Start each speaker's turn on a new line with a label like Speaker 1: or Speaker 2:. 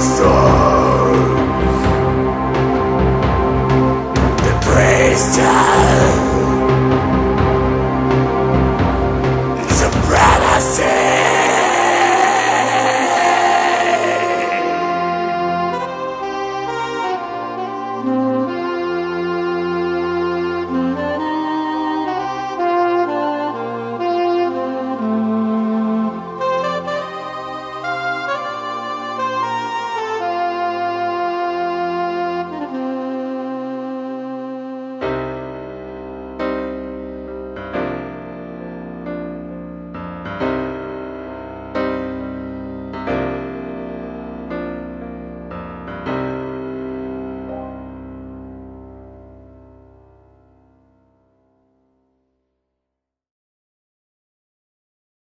Speaker 1: destroy.